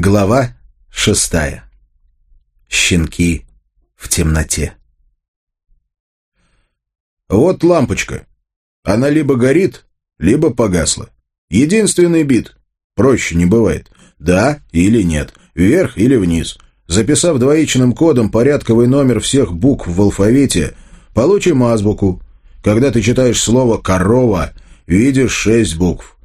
Глава шестая. Щенки в темноте. Вот лампочка. Она либо горит, либо погасла. Единственный бит. Проще не бывает. Да или нет, вверх или вниз. Записав двоичным кодом порядковый номер всех букв в алфавите, получим азбуку. Когда ты читаешь слово «корова», видишь шесть букв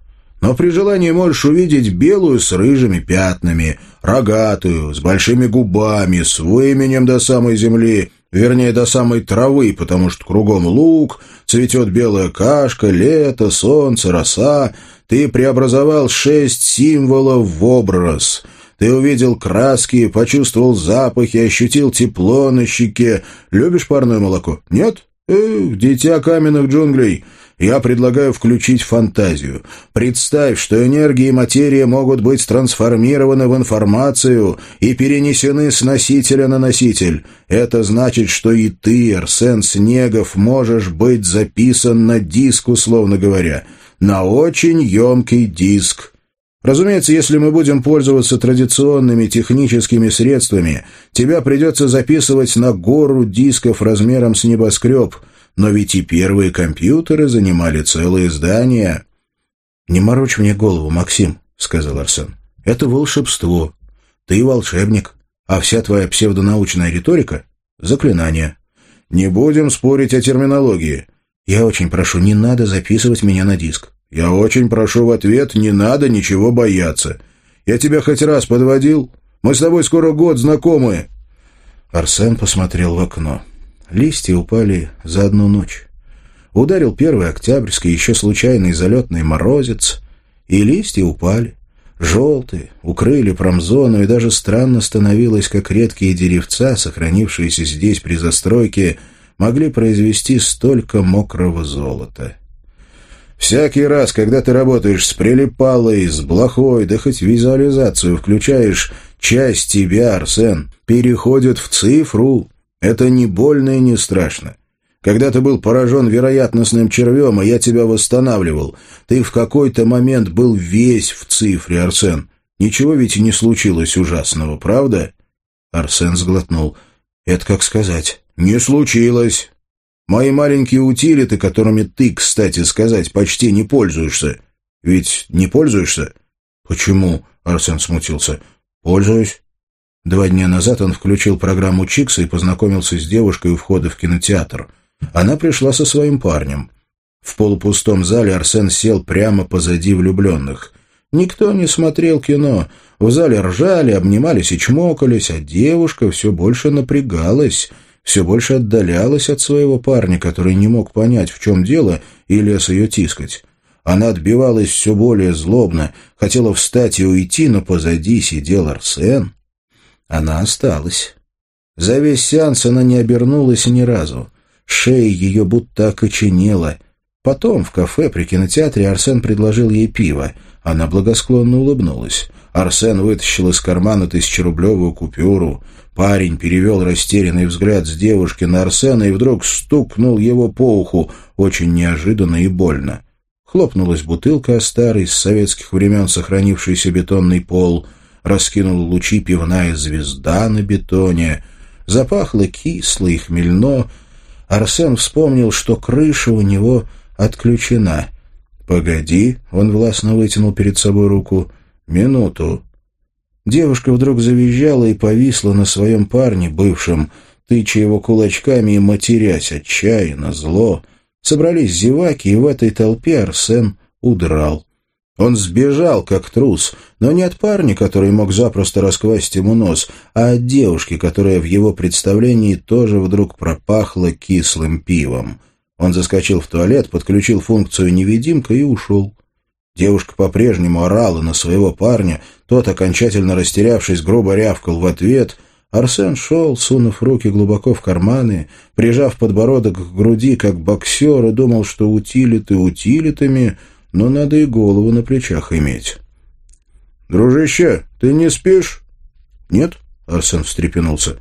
но при желании можешь увидеть белую с рыжими пятнами, рогатую, с большими губами, с выменем до самой земли, вернее, до самой травы, потому что кругом луг, цветет белая кашка, лето, солнце, роса. Ты преобразовал шесть символов в образ. Ты увидел краски, почувствовал запахи, ощутил тепло на щеке. Любишь парное молоко? Нет? Эх, дитя каменных джунглей! я предлагаю включить фантазию. Представь, что энергия и материя могут быть трансформированы в информацию и перенесены с носителя на носитель. Это значит, что и ты, Арсен Снегов, можешь быть записан на диск, условно говоря, на очень емкий диск. Разумеется, если мы будем пользоваться традиционными техническими средствами, тебя придется записывать на гору дисков размером с небоскреб – но ведь и первые компьютеры занимали целые здания. «Не морочь мне голову, Максим», — сказал Арсен. «Это волшебство. Ты волшебник, а вся твоя псевдонаучная риторика — заклинание». «Не будем спорить о терминологии». «Я очень прошу, не надо записывать меня на диск». «Я очень прошу в ответ, не надо ничего бояться. Я тебя хоть раз подводил? Мы с тобой скоро год знакомы». Арсен посмотрел в окно. Листья упали за одну ночь. Ударил первый октябрьский, еще случайный залетный морозец, и листья упали. Желтые, укрыли промзону, и даже странно становилось, как редкие деревца, сохранившиеся здесь при застройке, могли произвести столько мокрого золота. Всякий раз, когда ты работаешь с прилипалой, с блохой, да хоть визуализацию включаешь, часть тебя, Арсен, переходит в цифру, это не больно и не страшно. Когда ты был поражен вероятностным червем, и я тебя восстанавливал, ты в какой-то момент был весь в цифре, Арсен. Ничего ведь не случилось ужасного, правда?» Арсен сглотнул. «Это как сказать?» «Не случилось. Мои маленькие утилиты, которыми ты, кстати сказать, почти не пользуешься. Ведь не пользуешься?» «Почему?» — Арсен смутился. «Пользуюсь. Два дня назад он включил программу Чикса и познакомился с девушкой у входа в кинотеатр. Она пришла со своим парнем. В полупустом зале Арсен сел прямо позади влюбленных. Никто не смотрел кино. В зале ржали, обнимались и чмокались, а девушка все больше напрягалась, все больше отдалялась от своего парня, который не мог понять, в чем дело, и лез ее тискать. Она отбивалась все более злобно, хотела встать и уйти, но позади сидел Арсен. Она осталась. За весь сеанс она не обернулась ни разу. Шея ее будто окоченела. Потом в кафе при кинотеатре Арсен предложил ей пиво. Она благосклонно улыбнулась. Арсен вытащил из кармана тысячерублевую купюру. Парень перевел растерянный взгляд с девушки на Арсена и вдруг стукнул его по уху, очень неожиданно и больно. Хлопнулась бутылка о старый, с советских времен сохранившийся бетонный пол — раскинул лучи пивная звезда на бетоне. Запахло кисло и хмельно. Арсен вспомнил, что крыша у него отключена. «Погоди», — он властно вытянул перед собой руку, — «минуту». Девушка вдруг завизжала и повисла на своем парне, бывшем, тыча его кулачками и матерясь отчаянно, зло. Собрались зеваки, и в этой толпе Арсен удрал. Он сбежал, как трус, но не от парня, который мог запросто расквасить ему нос, а от девушки, которая в его представлении тоже вдруг пропахла кислым пивом. Он заскочил в туалет, подключил функцию невидимка и ушел. Девушка по-прежнему орала на своего парня, тот, окончательно растерявшись, грубо рявкал в ответ. Арсен шел, сунув руки глубоко в карманы, прижав подбородок к груди, как боксер, и думал, что утилиты утилитами — но надо и голову на плечах иметь. «Дружище, ты не спишь?» «Нет?» — Арсен встрепенулся.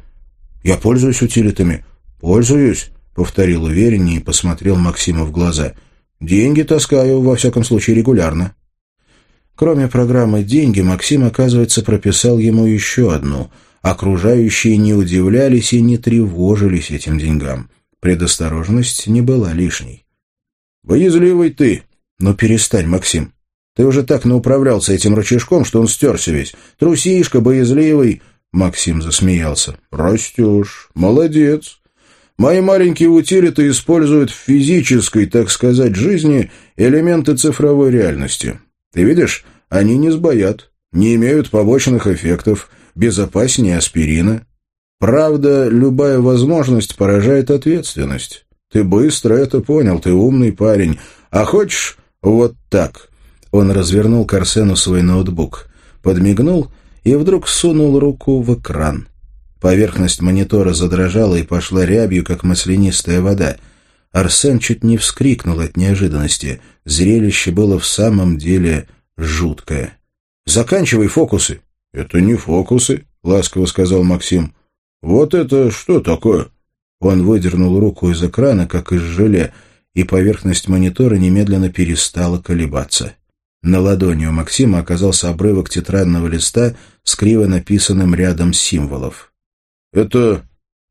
«Я пользуюсь утилитами». «Пользуюсь», — повторил увереннее и посмотрел Максима в глаза. «Деньги таскаю, во всяком случае, регулярно». Кроме программы «Деньги», Максим, оказывается, прописал ему еще одну. Окружающие не удивлялись и не тревожились этим деньгам. Предосторожность не была лишней. «Боязливый ты!» «Ну перестань, Максим. Ты уже так науправлялся этим рычажком, что он стерся весь. Трусишка, боязливый!» Максим засмеялся. «Растешь. Молодец. Мои маленькие утилиты используют в физической, так сказать, жизни элементы цифровой реальности. Ты видишь, они не сбоят, не имеют побочных эффектов, безопаснее аспирина. Правда, любая возможность поражает ответственность. Ты быстро это понял, ты умный парень. А хочешь вот так?» Он развернул к Арсену свой ноутбук, подмигнул и вдруг сунул руку в экран. Поверхность монитора задрожала и пошла рябью, как маслянистая вода. Арсен чуть не вскрикнул от неожиданности. Зрелище было в самом деле жуткое. «Заканчивай фокусы!» «Это не фокусы», — ласково сказал Максим. «Вот это что такое?» Он выдернул руку из экрана, как из желе, и поверхность монитора немедленно перестала колебаться. На ладони у Максима оказался обрывок тетрадного листа с криво написанным рядом символов. «Это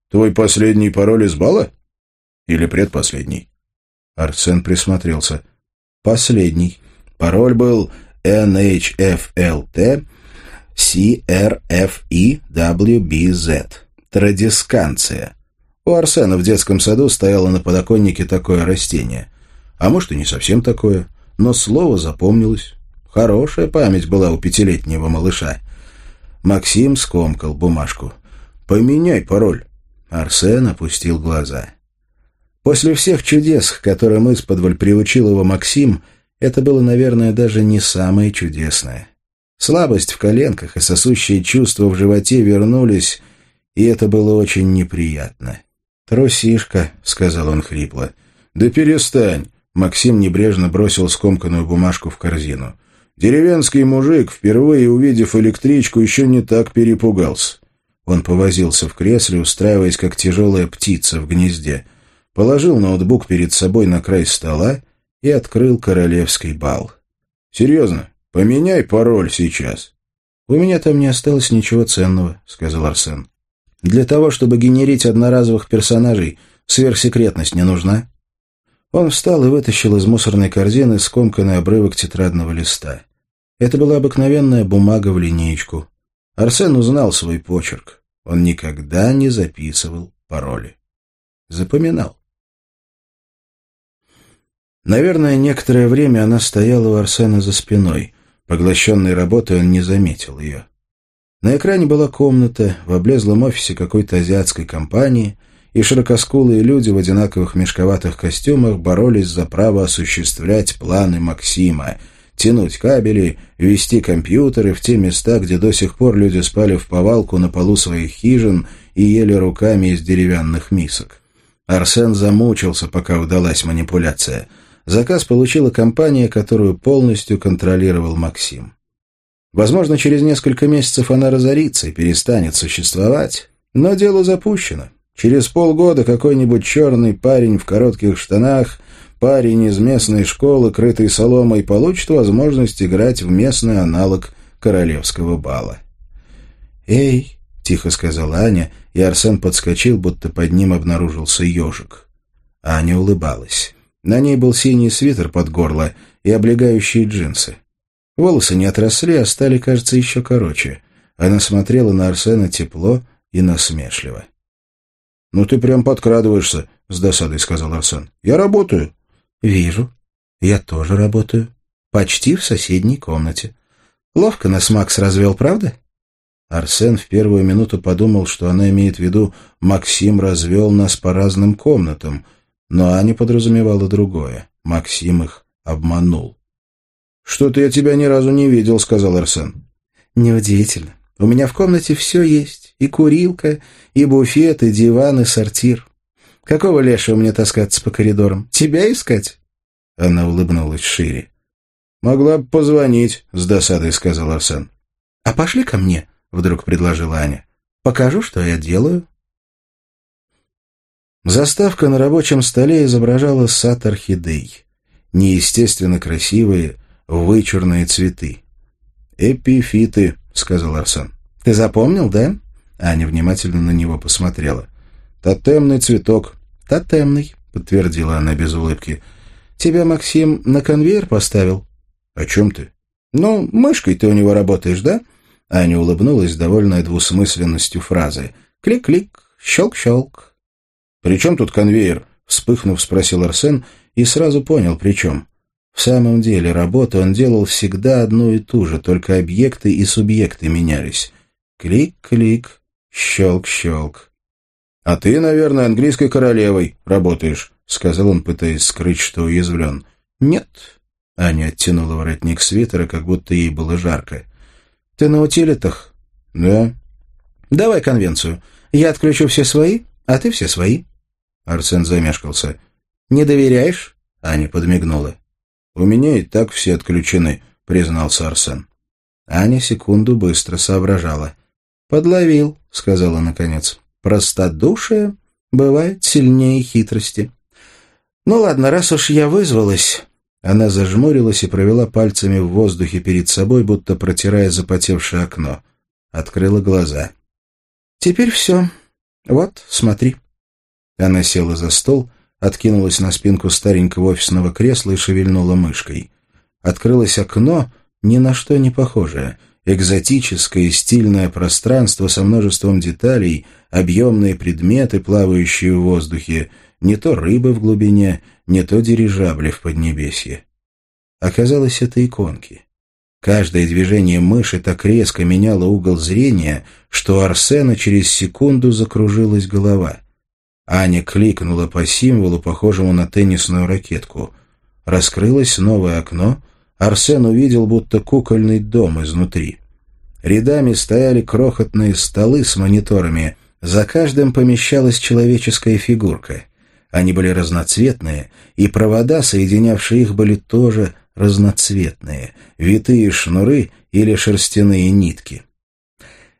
твой последний пароль из бала? Или предпоследний?» Арсен присмотрелся. «Последний. Пароль был NHFLT CRFEWBZ. Традисканция. У Арсена в детском саду стояло на подоконнике такое растение. А может, и не совсем такое, но слово запомнилось. Хорошая память была у пятилетнего малыша. Максим скомкал бумажку. Поменяй пароль». Арсен опустил глаза. После всех чудес, к которым исподволь приучил его Максим, это было, наверное, даже не самое чудесное. Слабость в коленках и сосущие чувства в животе вернулись, и это было очень неприятно. «Трусишка», — сказал он хрипло. «Да перестань!» — Максим небрежно бросил скомканную бумажку в корзину. «Деревенский мужик, впервые увидев электричку, еще не так перепугался. Он повозился в кресле, устраиваясь как тяжелая птица в гнезде, положил ноутбук перед собой на край стола и открыл королевский бал. «Серьезно, поменяй пароль сейчас». «У меня там не осталось ничего ценного», — сказал Арсен. «Для того, чтобы генерить одноразовых персонажей, сверхсекретность не нужна». Он встал и вытащил из мусорной корзины скомканный обрывок тетрадного листа. Это была обыкновенная бумага в линеечку. Арсен узнал свой почерк. Он никогда не записывал пароли. Запоминал. Наверное, некоторое время она стояла у Арсена за спиной. Поглощенной работой он не заметил ее. На экране была комната в облезлом офисе какой-то азиатской компании, и широкоскулые люди в одинаковых мешковатых костюмах боролись за право осуществлять планы Максима — тянуть кабели, вести компьютеры в те места, где до сих пор люди спали в повалку на полу своих хижин и ели руками из деревянных мисок. Арсен замучился, пока удалась манипуляция. Заказ получила компания, которую полностью контролировал Максим. Возможно, через несколько месяцев она разорится и перестанет существовать, но дело запущено. Через полгода какой-нибудь черный парень в коротких штанах парень из местной школы, крытой соломой, получит возможность играть в местный аналог королевского бала. «Эй!» — тихо сказала Аня, и Арсен подскочил, будто под ним обнаружился ежик. Аня улыбалась. На ней был синий свитер под горло и облегающие джинсы. Волосы не отросли, а стали, кажется, еще короче. Она смотрела на Арсена тепло и насмешливо. «Ну ты прям подкрадываешься», — с досадой сказал Арсен. «Я работаю». «Вижу. Я тоже работаю. Почти в соседней комнате. Ловко нас Макс развел, правда?» Арсен в первую минуту подумал, что она имеет в виду «Максим развел нас по разным комнатам», но Аня подразумевала другое. Максим их обманул. «Что-то я тебя ни разу не видел», — сказал Арсен. «Неудивительно. У меня в комнате все есть. И курилка, и буфет, и диван, и сортир. Какого лешего мне таскаться по коридорам? Тебя искать?» Она улыбнулась шире. «Могла бы позвонить», — с досадой сказал Арсен. «А пошли ко мне», — вдруг предложила Аня. «Покажу, что я делаю». Заставка на рабочем столе изображала сад орхидей. Неестественно красивые, вычурные цветы. «Эпифиты», — сказал Арсен. «Ты запомнил, да?» Аня внимательно на него посмотрела. «Тотемный цветок». «Тотемный», — подтвердила она без улыбки. «Тебя Максим на конвейер поставил?» «О чем ты?» «Ну, мышкой ты у него работаешь, да?» Аня улыбнулась, довольная двусмысленностью фразы. «Клик-клик, щелк-щелк». «При чем тут конвейер?» — вспыхнув, спросил Арсен и сразу понял, при чем. В самом деле, работу он делал всегда одну и ту же, только объекты и субъекты менялись. Клик-клик, щелк-щелк. «А ты, наверное, английской королевой работаешь», — сказал он, пытаясь скрыть, что уязвлен. «Нет», — Аня оттянула воротник свитера, как будто ей было жарко. «Ты на утилитах?» «Да». «Давай конвенцию. Я отключу все свои, а ты все свои». Арсен замешкался. «Не доверяешь?» — Аня подмигнула. «У меня и так все отключены», — признался Арсен. Аня секунду быстро соображала. «Подловил», — сказала наконец. «Простодушие бывает сильнее хитрости». «Ну ладно, раз уж я вызвалась...» Она зажмурилась и провела пальцами в воздухе перед собой, будто протирая запотевшее окно. Открыла глаза. «Теперь все. Вот, смотри». Она села за стол, откинулась на спинку старенького офисного кресла и шевельнула мышкой. Открылось окно, ни на что не похожее — экзотическое стильное пространство со множеством деталей, объемные предметы, плавающие в воздухе, не то рыбы в глубине, не то дирижабли в Поднебесье. Оказалось, это иконки. Каждое движение мыши так резко меняло угол зрения, что Арсена через секунду закружилась голова. Аня кликнула по символу, похожему на теннисную ракетку. Раскрылось новое окно — Арсен увидел будто кукольный дом изнутри. Рядами стояли крохотные столы с мониторами, за каждым помещалась человеческая фигурка. Они были разноцветные, и провода, соединявшие их, были тоже разноцветные, витые шнуры или шерстяные нитки.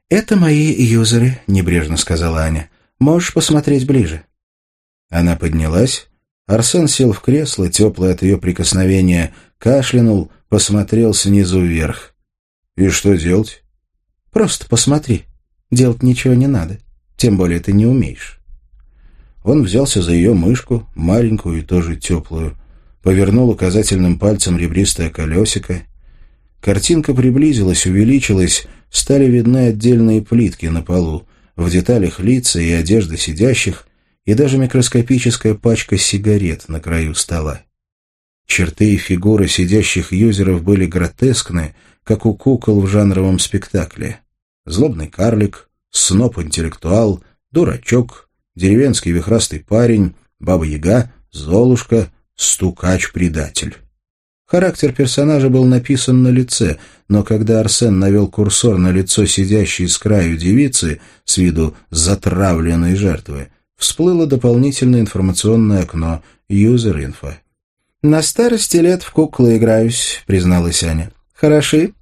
«Это мои юзеры», — небрежно сказала Аня. «Можешь посмотреть ближе». Она поднялась. Арсен сел в кресло, теплое от ее прикосновения, кашлянул, посмотрел снизу вверх. «И что делать?» «Просто посмотри. Делать ничего не надо. Тем более ты не умеешь». Он взялся за ее мышку, маленькую и тоже теплую, повернул указательным пальцем ребристое колесико. Картинка приблизилась, увеличилась, стали видны отдельные плитки на полу, в деталях лица и одежда сидящих, и даже микроскопическая пачка сигарет на краю стола. Черты и фигуры сидящих юзеров были гротескны, как у кукол в жанровом спектакле. Злобный карлик, сноп-интеллектуал, дурачок, деревенский вихрастый парень, баба-яга, золушка, стукач-предатель. Характер персонажа был написан на лице, но когда Арсен навел курсор на лицо сидящей с краю девицы с виду затравленной жертвы, всплыло дополнительное информационное окно «Юзер-инфо». «На старости лет в куклы играюсь», — призналась Аня. «Хороши?»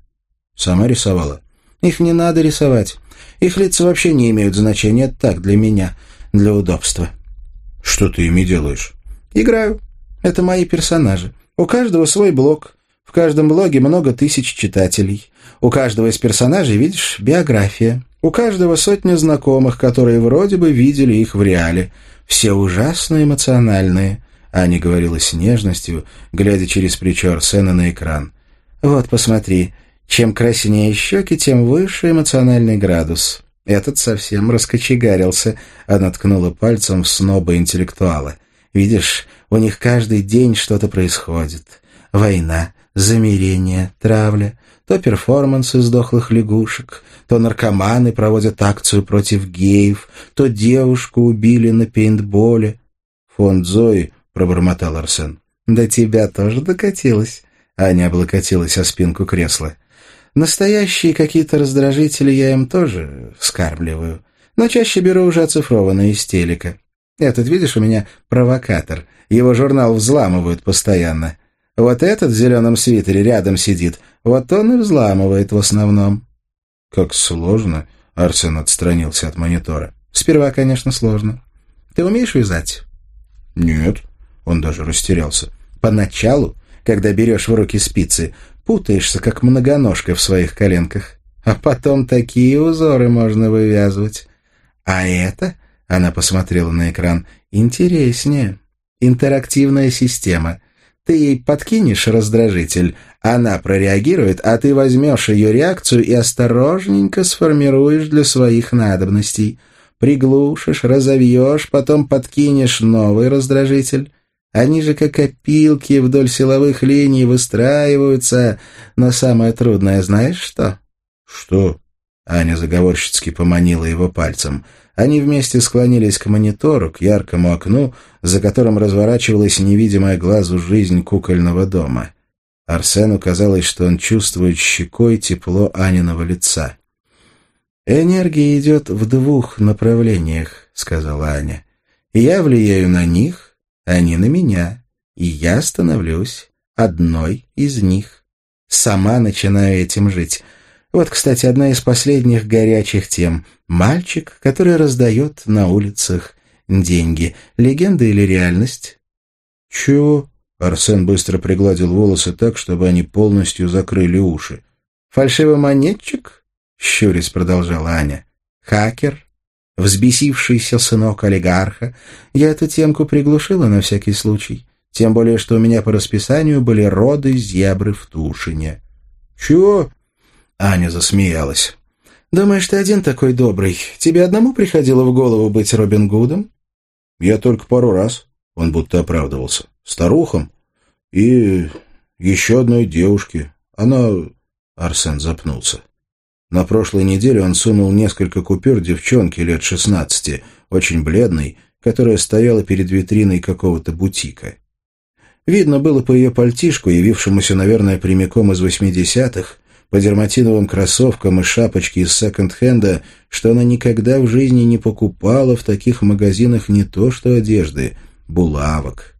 «Сама рисовала». «Их не надо рисовать. Их лица вообще не имеют значения. Так, для меня, для удобства». «Что ты ими делаешь?» «Играю. Это мои персонажи. У каждого свой блог. В каждом блоге много тысяч читателей. У каждого из персонажей, видишь, биография. У каждого сотня знакомых, которые вроде бы видели их в реале. Все ужасно эмоциональные». Аня говорила с нежностью, глядя через плечо Арсена на экран. «Вот, посмотри, чем краснее щеки, тем выше эмоциональный градус. Этот совсем раскочегарился», — она ткнула пальцем в сноба интеллектуала. «Видишь, у них каждый день что-то происходит. Война, замерение, травля, то перформансы сдохлых лягушек, то наркоманы проводят акцию против геев, то девушку убили на пейнтболе. Фонд Зои пробормотал Арсен. «До тебя тоже докатилась?» Аня облокотилась о спинку кресла. «Настоящие какие-то раздражители я им тоже скармливаю, но чаще беру уже оцифрованные из телека. Этот, видишь, у меня провокатор. Его журнал взламывают постоянно. Вот этот в зеленом свитере рядом сидит, вот он и взламывает в основном». «Как сложно!» — Арсен отстранился от монитора. «Сперва, конечно, сложно. Ты умеешь вязать?» «Нет», он даже растерялся. Поначалу, когда берешь в руки спицы, путаешься, как многоножка в своих коленках. А потом такие узоры можно вывязывать. А это, она посмотрела на экран, интереснее. Интерактивная система. Ты ей подкинешь раздражитель, она прореагирует, а ты возьмешь ее реакцию и осторожненько сформируешь для своих надобностей. Приглушишь, разовьешь, потом подкинешь новый раздражитель. Они же как опилки вдоль силовых линий выстраиваются. Но самое трудное знаешь что? Что? Аня заговорщицки поманила его пальцем. Они вместе склонились к монитору, к яркому окну, за которым разворачивалась невидимая глазу жизнь кукольного дома. Арсену казалось, что он чувствует щекой тепло Аниного лица. «Энергия идет в двух направлениях», — сказала Аня. «Я влияю на них, они на меня, и я становлюсь одной из них. Сама начинаю этим жить. Вот, кстати, одна из последних горячих тем. Мальчик, который раздает на улицах деньги. Легенда или реальность? Чего? Арсен быстро пригладил волосы так, чтобы они полностью закрыли уши. «Фальшивомонетчик?» — щурясь продолжала Аня. «Хакер? взбесившийся сынок олигарха, я эту темку приглушила на всякий случай. Тем более, что у меня по расписанию были роды зебры в Тушине. «Чего?» Аня засмеялась. «Думаешь, ты один такой добрый? Тебе одному приходило в голову быть Робин Гудом?» «Я только пару раз». Он будто оправдывался. «Старухом и еще одной девушке. Она...» Арсен запнулся. На прошлой неделе он сунул несколько купюр девчонке лет шестнадцати, очень бледной, которая стояла перед витриной какого-то бутика. Видно было по ее пальтишку, явившемуся, наверное, прямиком из восьмидесятых, по дерматиновым кроссовкам и шапочке из секонд-хенда, что она никогда в жизни не покупала в таких магазинах не то что одежды, булавок.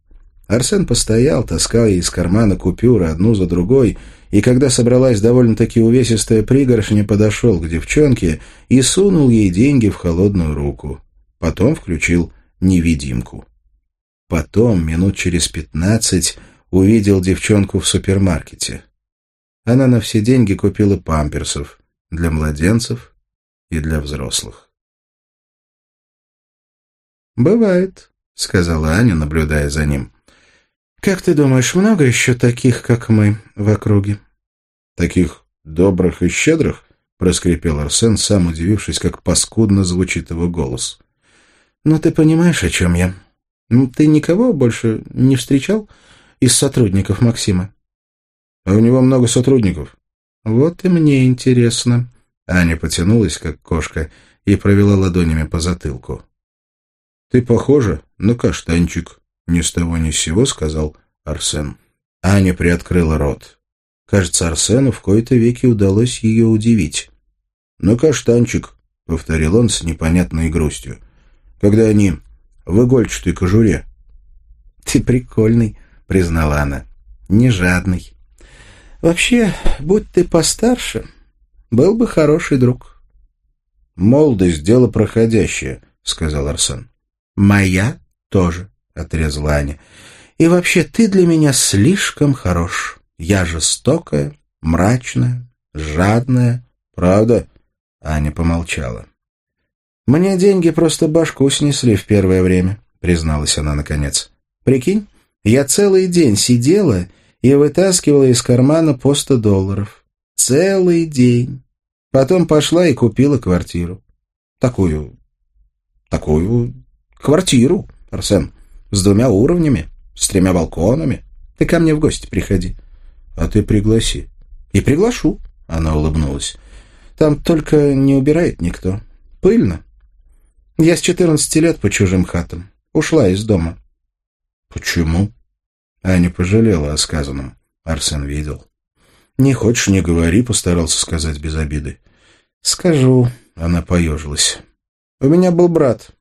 Арсен постоял, таскал ей из кармана купюры одну за другой, и когда собралась довольно-таки увесистая пригоршня, подошел к девчонке и сунул ей деньги в холодную руку. Потом включил невидимку. Потом, минут через пятнадцать, увидел девчонку в супермаркете. Она на все деньги купила памперсов для младенцев и для взрослых. «Бывает», — сказала Аня, наблюдая за ним. «Как ты думаешь, много еще таких, как мы, в округе?» «Таких добрых и щедрых?» — проскрипел Арсен, сам удивившись, как паскудно звучит его голос. «Ну, ты понимаешь, о чем я? Ты никого больше не встречал из сотрудников Максима?» «А у него много сотрудников?» «Вот и мне интересно». Аня потянулась, как кошка, и провела ладонями по затылку. «Ты похожа на каштанчик», ни с того ни с сего сказал Арсен. Аня приоткрыла рот. Кажется, Арсену в кои-то веки удалось ее удивить. «Ну, каштанчик», — повторил он с непонятной грустью, «когда они в игольчатой кожуре». «Ты прикольный», — признала она, — «не жадный. Вообще, будь ты постарше, был бы хороший друг». «Молодость — дело проходящее», — сказал Арсен. «Моя тоже», — отрезала Аня. «И вообще, ты для меня слишком хорош. Я жестокая, мрачная, жадная». «Правда?» — Аня помолчала. «Мне деньги просто башку снесли в первое время», — призналась она наконец. «Прикинь, я целый день сидела и вытаскивала из кармана по сто долларов. Целый день. Потом пошла и купила квартиру. Такую... такую... квартиру, Арсен с двумя уровнями, с тремя балконами. Ты ко мне в гости приходи. А ты пригласи. И приглашу, она улыбнулась. Там только не убирает никто. Пыльно. Я с четырнадцати лет по чужим хатам. Ушла из дома. Почему? Аня пожалела о сказанном. Арсен видел. «Не хочешь, не говори», — постарался сказать без обиды. «Скажу», — она поежилась. «У меня был брат,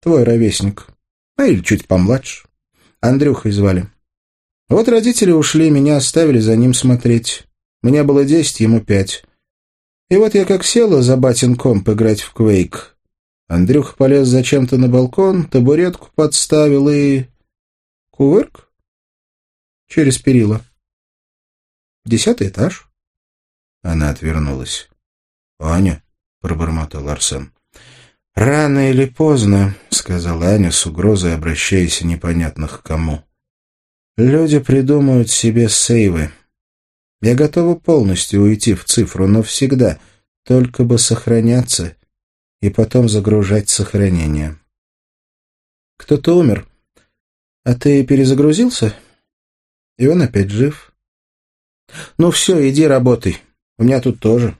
твой ровесник. А или чуть помладше. Андрюхой звали. Вот родители ушли, меня оставили за ним смотреть. Мне было десять, ему пять. И вот я как села за батин комп играть в Квейк. Андрюха полез зачем-то на балкон, табуретку подставил и... Кувырк? Через перила. Десятый этаж». Она отвернулась. «Аня», — пробормотал Арсен. «Рано или поздно», — сказала Аня с угрозой, обращаясь непонятных к кому. «Люди придумают себе сейвы. Я готова полностью уйти в цифру, но всегда, только бы сохраняться и потом загружать сохранение. Кто-то умер, а ты перезагрузился, и он опять жив. Ну все, иди работай, у меня тут тоже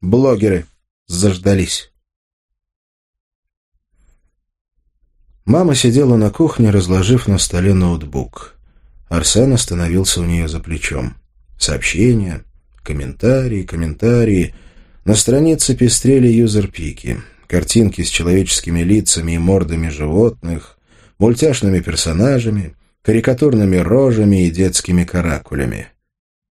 блогеры заждались». Мама сидела на кухне, разложив на столе ноутбук. Арсен остановился у нее за плечом. Сообщения, комментарии, комментарии. На странице пестрели юзерпики. Картинки с человеческими лицами и мордами животных, мультяшными персонажами, карикатурными рожами и детскими каракулями.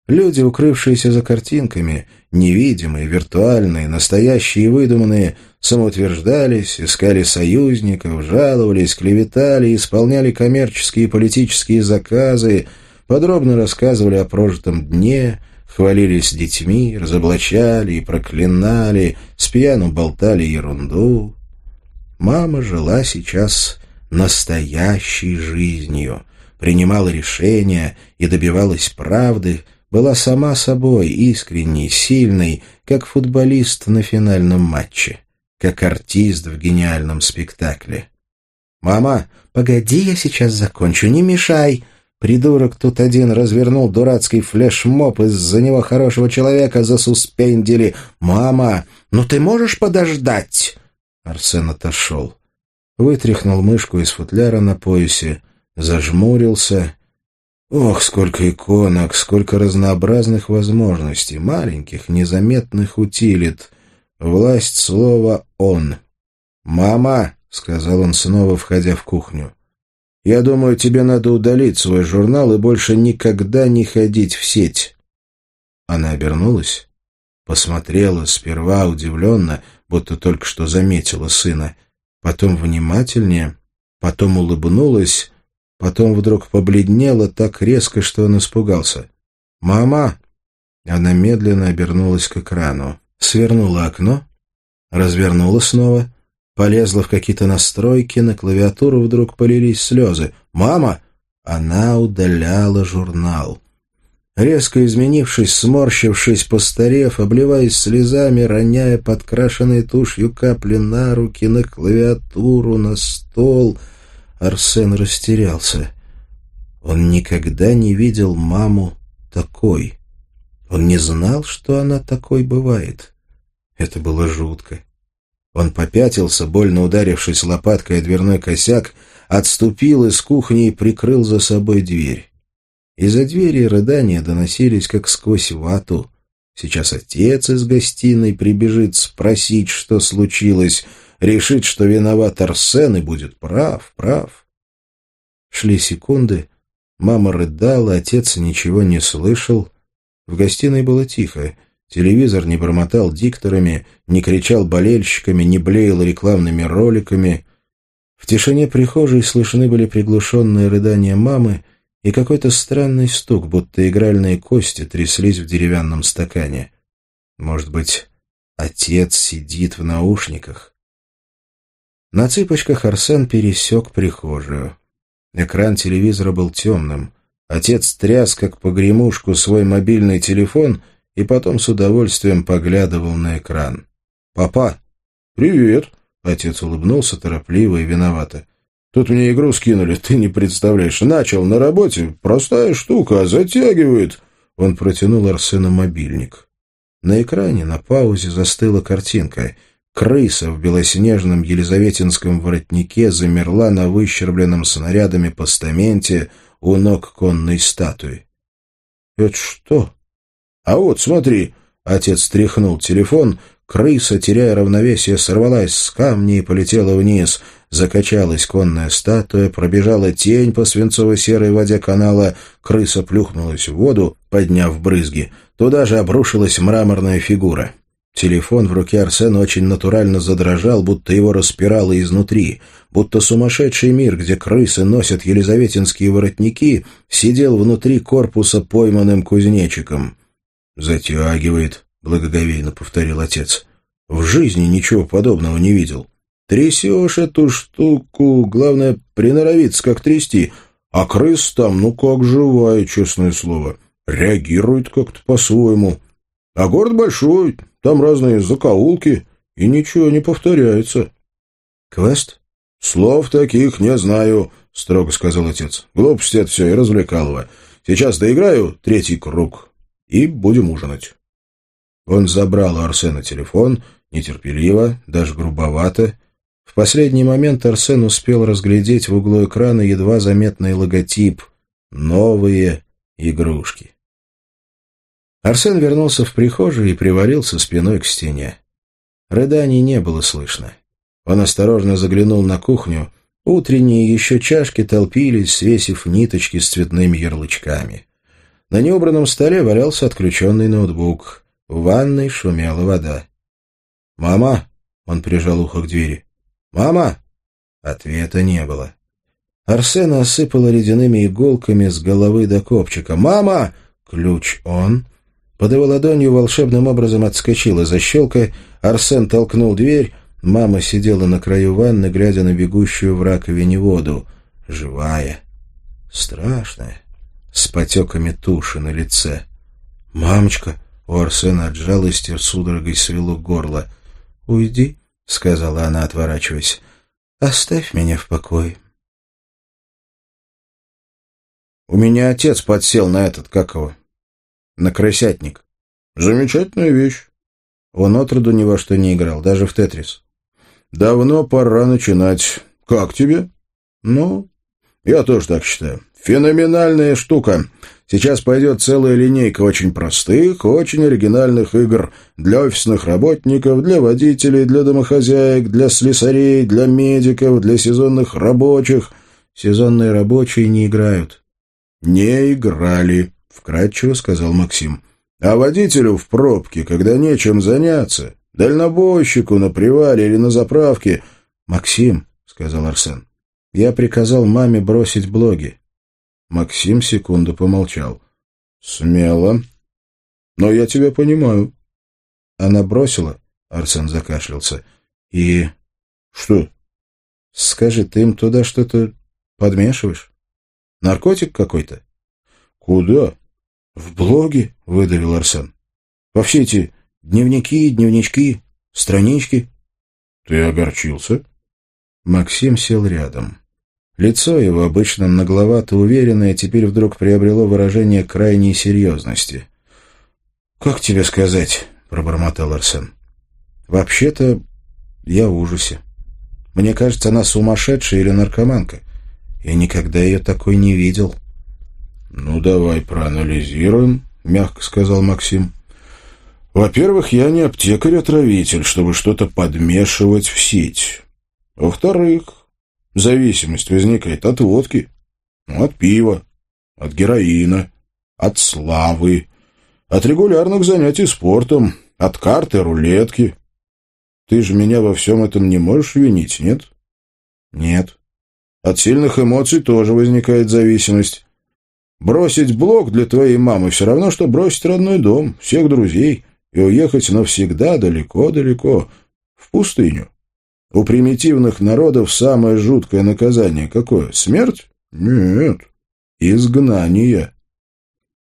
Люди, укрывшиеся за картинками, невидимые, виртуальные, настоящие и выдуманные, самоутверждались, искали союзников, жаловались, клеветали, исполняли коммерческие и политические заказы, подробно рассказывали о прожитом дне, хвалились детьми, разоблачали и проклинали, с пьяну болтали ерунду. Мама жила сейчас настоящей жизнью, принимала решения и добивалась правды — была сама собой, искренней, сильной, как футболист на финальном матче, как артист в гениальном спектакле. «Мама, погоди, я сейчас закончу, не мешай!» Придурок тут один развернул дурацкий флешмоб, из-за него хорошего человека засуспендили. «Мама, ну ты можешь подождать?» Арсен отошел. Вытряхнул мышку из футляра на поясе, зажмурился Ох, сколько иконок, сколько разнообразных возможностей, маленьких, незаметных утилит. Власть слова «он». «Мама», — сказал он снова, входя в кухню, — «я думаю, тебе надо удалить свой журнал и больше никогда не ходить в сеть». Она обернулась, посмотрела сперва удивленно, будто только что заметила сына, потом внимательнее, потом улыбнулась Потом вдруг побледнела так резко, что он испугался. «Мама!» Она медленно обернулась к экрану, свернула окно, развернула снова, полезла в какие-то настройки, на клавиатуру вдруг полились слезы. «Мама!» Она удаляла журнал. Резко изменившись, сморщившись, постарев, обливаясь слезами, роняя подкрашенной тушью капли на руки, на клавиатуру, на стол — Арсен растерялся. Он никогда не видел маму такой. Он не знал, что она такой бывает. Это было жутко. Он попятился, больно ударившись лопаткой о дверной косяк, отступил из кухни и прикрыл за собой дверь. Из-за двери рыдания доносились, как сквозь вату. Сейчас отец из гостиной прибежит спросить, что случилось — решит, что виноват Арсен и будет прав, прав. Шли секунды, мама рыдала, отец ничего не слышал. В гостиной было тихо. Телевизор не бормотал дикторами, не кричал болельщиками, не блеял рекламными роликами. В тишине прихожей слышны были приглушенные рыдания мамы и какой-то странный стук, будто игральные кости тряслись в деревянном стакане. Может быть, отец сидит в наушниках? На цыпочках Арсен пересек прихожую. Экран телевизора был темным. Отец тряс, как погремушку, свой мобильный телефон и потом с удовольствием поглядывал на экран. «Папа!» «Привет!» — отец улыбнулся торопливо и виновато. «Тут мне игру скинули, ты не представляешь. Начал на работе. Простая штука, а затягивает!» Он протянул Арсену мобильник. На экране на паузе застыла картинка — Крыса в белоснежном елизаветинском воротнике замерла на выщербленном снарядами постаменте у ног конной статуи. «Это что?» «А вот, смотри!» — отец тряхнул телефон. Крыса, теряя равновесие, сорвалась с камня и полетела вниз. Закачалась конная статуя, пробежала тень по свинцово-серой воде канала. Крыса плюхнулась в воду, подняв брызги. Туда же обрушилась мраморная фигура. Телефон в руке Арсена очень натурально задрожал, будто его распирало изнутри, будто сумасшедший мир, где крысы носят елизаветинские воротники, сидел внутри корпуса пойманным кузнечиком. «Затягивает», — благоговейно повторил отец. «В жизни ничего подобного не видел. Трясешь эту штуку, главное, приноровиться, как трясти, а крыс там, ну как живая, честное слово, реагирует как-то по-своему». А город большой, там разные закоулки, и ничего не повторяется. — Квест? — Слов таких не знаю, — строго сказал отец. — Глупости это все, и развлекалово. Сейчас доиграю третий круг, и будем ужинать. Он забрал у Арсена телефон, нетерпеливо, даже грубовато. В последний момент Арсен успел разглядеть в углу экрана едва заметный логотип «Новые игрушки». Арсен вернулся в прихожую и привалился спиной к стене. Рыданий не было слышно. Он осторожно заглянул на кухню. Утренние еще чашки толпились, свесив ниточки с цветными ярлычками. На неубранном столе валялся отключенный ноутбук. В ванной шумела вода. «Мама!» — он прижал ухо к двери. «Мама!» Ответа не было. Арсена осыпала ледяными иголками с головы до копчика. «Мама!» Ключ он. Под его ладонью волшебным образом отскочила защелка, Арсен толкнул дверь, мама сидела на краю ванны, глядя на бегущую в раковине воду. Живая, страшная, с потеками туши на лице. «Мамочка!» — у Арсена от жалости судорогой свело горло. «Уйди», — сказала она, отворачиваясь. «Оставь меня в покое». «У меня отец подсел на этот, как его, на крысятник. Замечательная вещь. Он отроду ни во что не играл, даже в Тетрис. Давно пора начинать. Как тебе? Ну, я тоже так считаю. Феноменальная штука. Сейчас пойдет целая линейка очень простых, очень оригинальных игр для офисных работников, для водителей, для домохозяек, для слесарей, для медиков, для сезонных рабочих. Сезонные рабочие не играют. Не играли вкратчиво сказал Максим. А водителю в пробке, когда нечем заняться, дальнобойщику на привале или на заправке... Максим, сказал Арсен, я приказал маме бросить блоги. Максим секунду помолчал. Смело. Но я тебя понимаю. Она бросила, Арсен закашлялся. И... Что? Скажи, ты им туда что-то подмешиваешь? Наркотик какой-то? Куда? «В блоге?» — выдавил Арсен. «Во все эти дневники, дневнички, странички». «Ты огорчился?» Максим сел рядом. Лицо его, обычно нагловато уверенное, теперь вдруг приобрело выражение крайней серьезности. «Как тебе сказать?» — пробормотал Арсен. «Вообще-то я в ужасе. Мне кажется, она сумасшедшая или наркоманка. Я никогда ее такой не видел». «Ну, давай проанализируем», — мягко сказал Максим. «Во-первых, я не аптекарь-отравитель, чтобы что-то подмешивать в сеть. Во-вторых, зависимость возникает от водки, ну, от пива, от героина, от славы, от регулярных занятий спортом, от карты, рулетки. Ты же меня во всем этом не можешь винить, нет?» «Нет». От сильных эмоций тоже возникает зависимость. Бросить блок для твоей мамы все равно, что бросить родной дом, всех друзей и уехать навсегда далеко-далеко, в пустыню. У примитивных народов самое жуткое наказание какое? Смерть? Нет. Изгнание.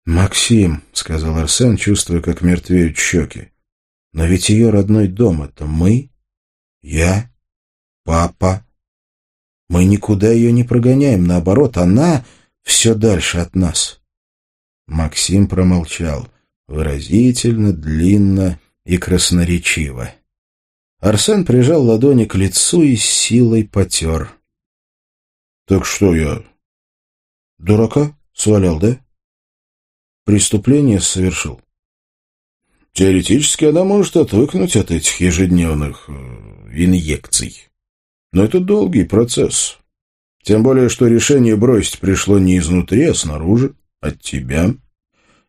«Максим», — сказал Арсен, чувствуя, как мертвеют щеки, — «но ведь ее родной дом — это мы, я, папа. Мы никуда ее не прогоняем, наоборот, она все дальше от нас. Максим промолчал, выразительно, длинно и красноречиво. Арсен прижал ладони к лицу и силой потер. — Так что я... — Дурака свалял, да? Преступление совершил. Теоретически она может отвыкнуть от этих ежедневных э, инъекций. Но это долгий процесс. Тем более, что решение бросить пришло не изнутри, а снаружи, от тебя.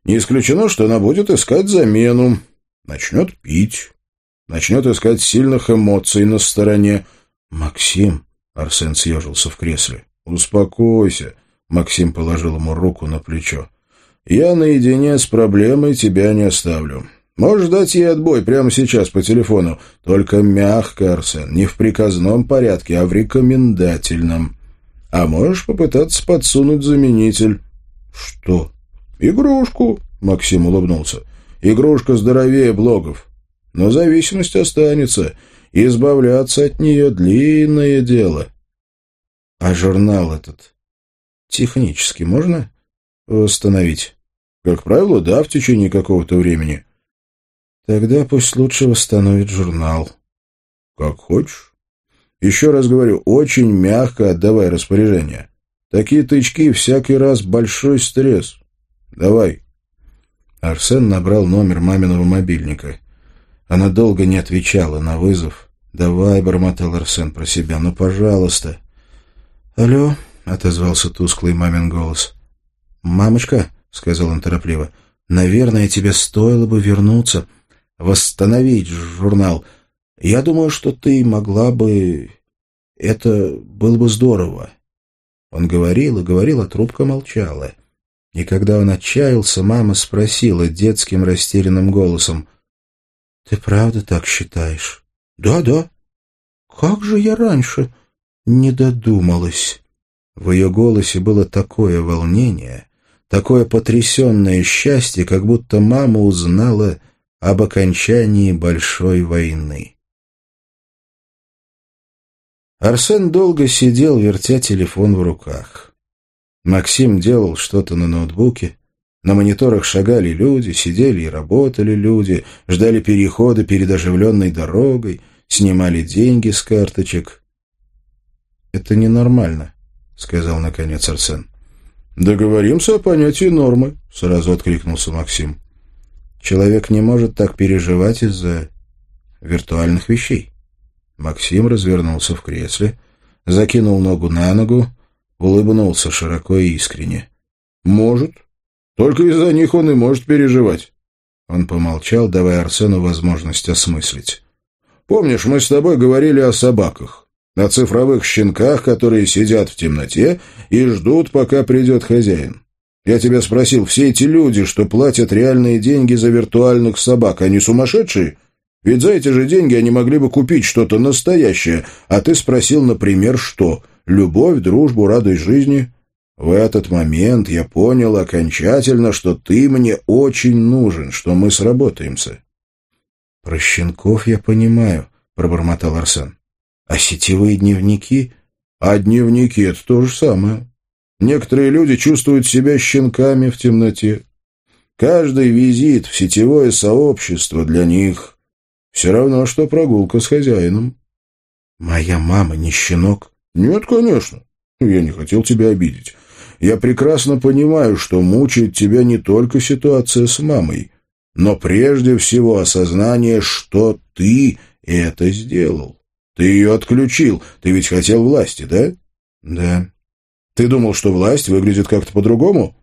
Не исключено, что она будет искать замену, начнет пить, начнет искать сильных эмоций на стороне. «Максим», — Арсен съежился в кресле, — «успокойся», — Максим положил ему руку на плечо. «Я наедине с проблемой тебя не оставлю. Можешь дать ей отбой прямо сейчас по телефону, только мягко, Арсен, не в приказном порядке, а в рекомендательном. А можешь попытаться подсунуть заменитель». «Что?» «Игрушку», — Максим улыбнулся. «Игрушка здоровее блогов. Но зависимость останется. Избавляться от нее — длинное дело». «А журнал этот технически можно восстановить?» «Как правило, да, в течение какого-то времени». «Тогда пусть лучше восстановит журнал». «Как хочешь. Еще раз говорю, очень мягко отдавай распоряжение. Такие тычки всякий раз большой стресс. Давай». Арсен набрал номер маминого мобильника. Она долго не отвечала на вызов. «Давай», — бормотал Арсен про себя, — «ну, пожалуйста». «Алло», — отозвался тусклый мамин голос. «Мамочка», — сказал он торопливо, — «наверное, тебе стоило бы вернуться, восстановить журнал. Я думаю, что ты могла бы... Это было бы здорово». Он говорил и говорил, а трубка молчала. И когда он отчаялся, мама спросила детским растерянным голосом, «Ты правда так считаешь?» «Да, да. Как же я раньше не додумалась?» В ее голосе было такое волнение, такое потрясенное счастье, как будто мама узнала об окончании большой войны. Арсен долго сидел, вертя телефон в руках. Максим делал что-то на ноутбуке. На мониторах шагали люди, сидели и работали люди, ждали перехода перед оживленной дорогой, снимали деньги с карточек. «Это ненормально», — сказал наконец Арсен. «Договоримся о понятии нормы», — сразу откликнулся Максим. «Человек не может так переживать из-за виртуальных вещей». Максим развернулся в кресле, закинул ногу на ногу, улыбнулся широко и искренне. «Может. Только из-за них он и может переживать». Он помолчал, давая Арсену возможность осмыслить. «Помнишь, мы с тобой говорили о собаках, о цифровых щенках, которые сидят в темноте и ждут, пока придет хозяин. Я тебя спросил, все эти люди, что платят реальные деньги за виртуальных собак, они сумасшедшие?» Ведь за эти же деньги они могли бы купить что-то настоящее, а ты спросил, например, что? Любовь, дружбу, радость жизни? В этот момент я понял окончательно, что ты мне очень нужен, что мы сработаемся. — Про щенков я понимаю, — пробормотал Арсен. — А сетевые дневники? — А дневники — это то же самое. Некоторые люди чувствуют себя щенками в темноте. Каждый визит в сетевое сообщество для них все равно, что прогулка с хозяином. Моя мама не щенок? Нет, конечно. Я не хотел тебя обидеть. Я прекрасно понимаю, что мучает тебя не только ситуация с мамой, но прежде всего осознание, что ты это сделал. Ты ее отключил. Ты ведь хотел власти, да? Да. Ты думал, что власть выглядит как-то по-другому?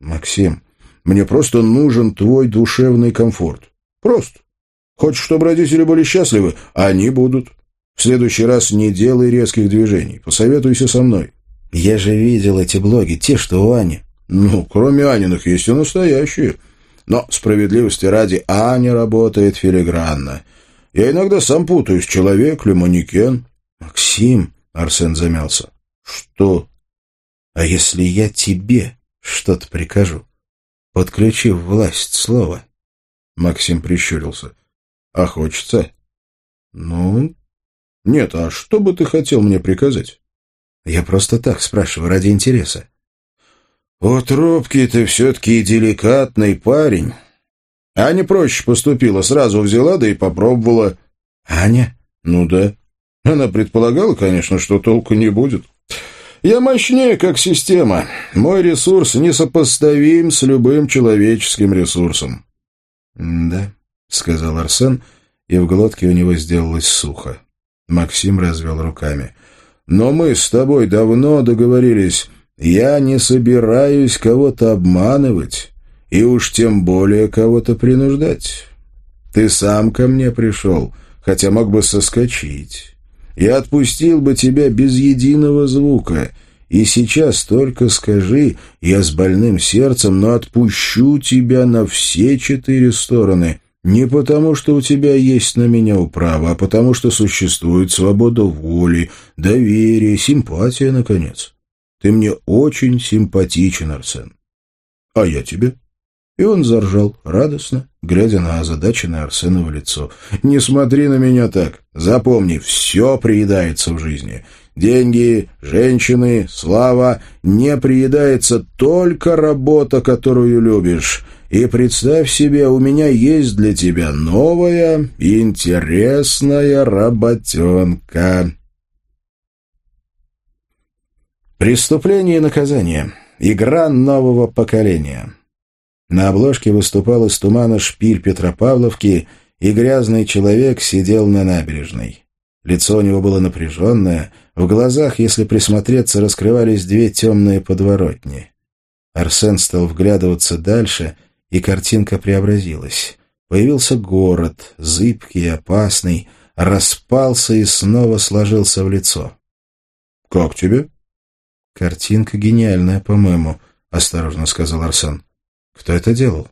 Максим, мне просто нужен твой душевный комфорт. Просто. Хочешь, чтобы родители были счастливы? Они будут. В следующий раз не делай резких движений. Посоветуйся со мной. Я же видел эти блоги, те, что у Ани. Ну, кроме Аниных, есть и настоящие. Но, справедливости ради, Аня работает филигранно. Я иногда сам путаюсь, человек ли, манекен. Максим, Арсен замялся. Что? А если я тебе что-то прикажу, подключив власть слова? Максим прищурился. А хочется? Ну, нет, а что бы ты хотел мне приказать? Я просто так спрашиваю, ради интереса. Вот робкий ты все-таки деликатный парень. Аня проще поступила, сразу взяла, да и попробовала. Аня? Ну да. Она предполагала, конечно, что толку не будет. Я мощнее, как система. Мой ресурс несопоставим с любым человеческим ресурсом. Да, — сказал Арсен, и в глотке у него сделалось сухо. Максим развел руками. «Но мы с тобой давно договорились. Я не собираюсь кого-то обманывать, и уж тем более кого-то принуждать. Ты сам ко мне пришел, хотя мог бы соскочить. Я отпустил бы тебя без единого звука, и сейчас только скажи, я с больным сердцем, но отпущу тебя на все четыре стороны, не потому, что у тебя есть на меня управа, а потому, что существует свобода воли, доверие, симпатия, наконец. Ты мне очень симпатичен, Арсен. А я тебе. И он заржал радостно, глядя на озадаченное Арсеново лицо. «Не смотри на меня так. Запомни, все приедается в жизни. Деньги, женщины, слава. Не приедается только работа, которую любишь. И представь себе, у меня есть для тебя новая интересная работенка. Преступление и наказание. Игра нового поколения. На обложке выступал из тумана шпиль Петропавловки, и грязный человек сидел на набережной. Лицо у него было напряженное, в глазах, если присмотреться, раскрывались две темные подворотни. Арсен стал вглядываться дальше — и картинка преобразилась. Появился город, зыбкий и опасный, распался и снова сложился в лицо. «Как тебе?» «Картинка гениальная, по-моему», — осторожно сказал Арсен. «Кто это делал?»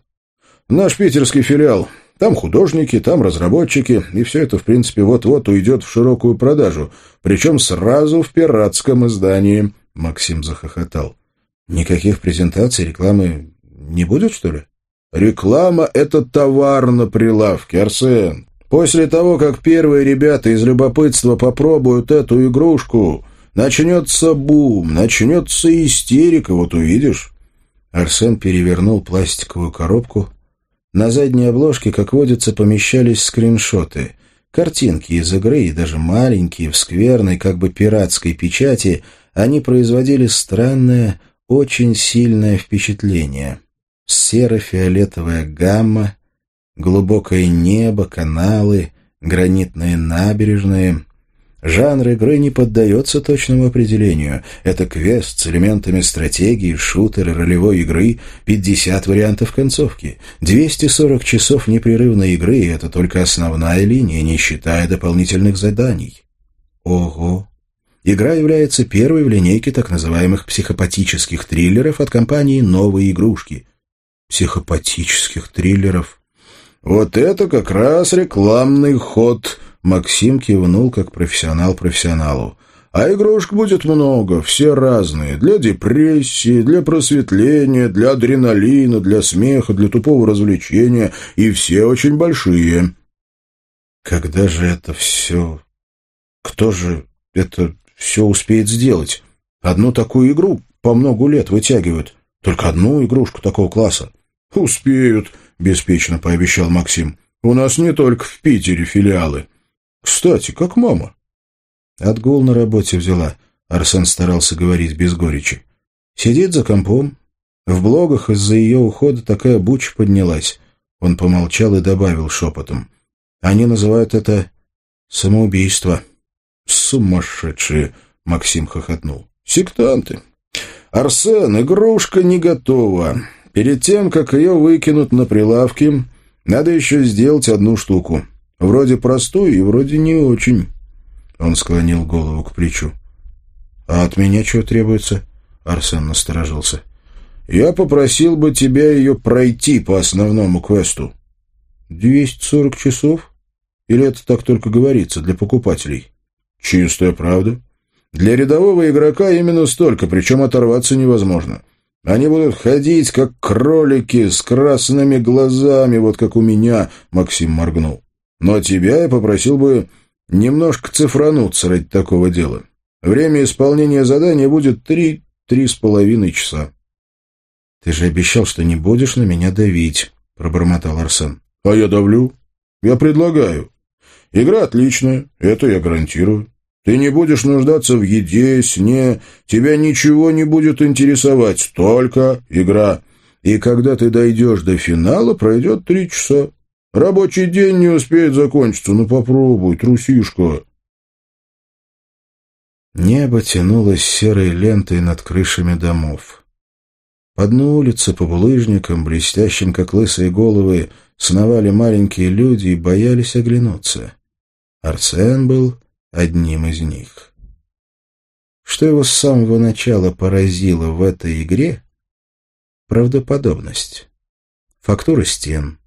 «Наш питерский филиал. Там художники, там разработчики, и все это, в принципе, вот-вот уйдет в широкую продажу, причем сразу в пиратском издании», — Максим захохотал. «Никаких презентаций, рекламы не будет, что ли?» Реклама — это товар на прилавке, Арсен. После того, как первые ребята из любопытства попробуют эту игрушку, начнется бум, начнется истерика, вот увидишь. Арсен перевернул пластиковую коробку. На задней обложке, как водится, помещались скриншоты. Картинки из игры, и даже маленькие, в скверной, как бы пиратской печати, они производили странное, очень сильное впечатление серо-фиолетовая гамма, глубокое небо, каналы, гранитные набережные. Жанр игры не поддается точному определению. Это квест с элементами стратегии, шутера, ролевой игры, 50 вариантов концовки, 240 часов непрерывной игры, и это только основная линия, не считая дополнительных заданий. Ого! Игра является первой в линейке так называемых психопатических триллеров от компании «Новые игрушки», психопатических триллеров. «Вот это как раз рекламный ход!» Максим кивнул, как профессионал профессионалу. «А игрушек будет много, все разные. Для депрессии, для просветления, для адреналина, для смеха, для тупого развлечения. И все очень большие». «Когда же это все... Кто же это все успеет сделать? Одну такую игру по многу лет вытягивают. Только одну игрушку такого класса. «Успеют», — беспечно пообещал Максим. «У нас не только в Питере филиалы. Кстати, как мама?» Отгул на работе взяла. Арсен старался говорить без горечи. «Сидит за компом. В блогах из-за ее ухода такая буча поднялась». Он помолчал и добавил шепотом. «Они называют это самоубийство». «Сумасшедшие!» — Максим хохотнул. «Сектанты. Арсен, игрушка не готова. Перед тем, как ее выкинут на прилавки, надо еще сделать одну штуку. Вроде простую и вроде не очень. Он склонил голову к плечу. «А от меня что требуется?» Арсен насторожился. «Я попросил бы тебя ее пройти по основному квесту». «Двести сорок часов? Или это так только говорится для покупателей?» «Чистая правда. Для рядового игрока именно столько, причем оторваться невозможно. Они будут ходить, как кролики, с красными глазами, вот как у меня, — Максим моргнул. Но тебя я попросил бы немножко цифрануться ради такого дела. Время исполнения задания будет три-три с половиной часа. — Ты же обещал, что не будешь на меня давить, — пробормотал Арсен. — А я давлю. Я предлагаю. Игра отличная, это я гарантирую. Ты не будешь нуждаться в еде, сне, тебя ничего не будет интересовать, только игра. И когда ты дойдешь до финала, пройдет три часа. Рабочий день не успеет закончиться, ну попробуй, трусишка. Небо тянулось серой лентой над крышами домов. По дну улицы, по булыжникам, блестящим, как лысые головы, сновали маленькие люди и боялись оглянуться. Арсен был одним из них. Что его с самого начала поразило в этой игре? Правдоподобность. Фактура стен,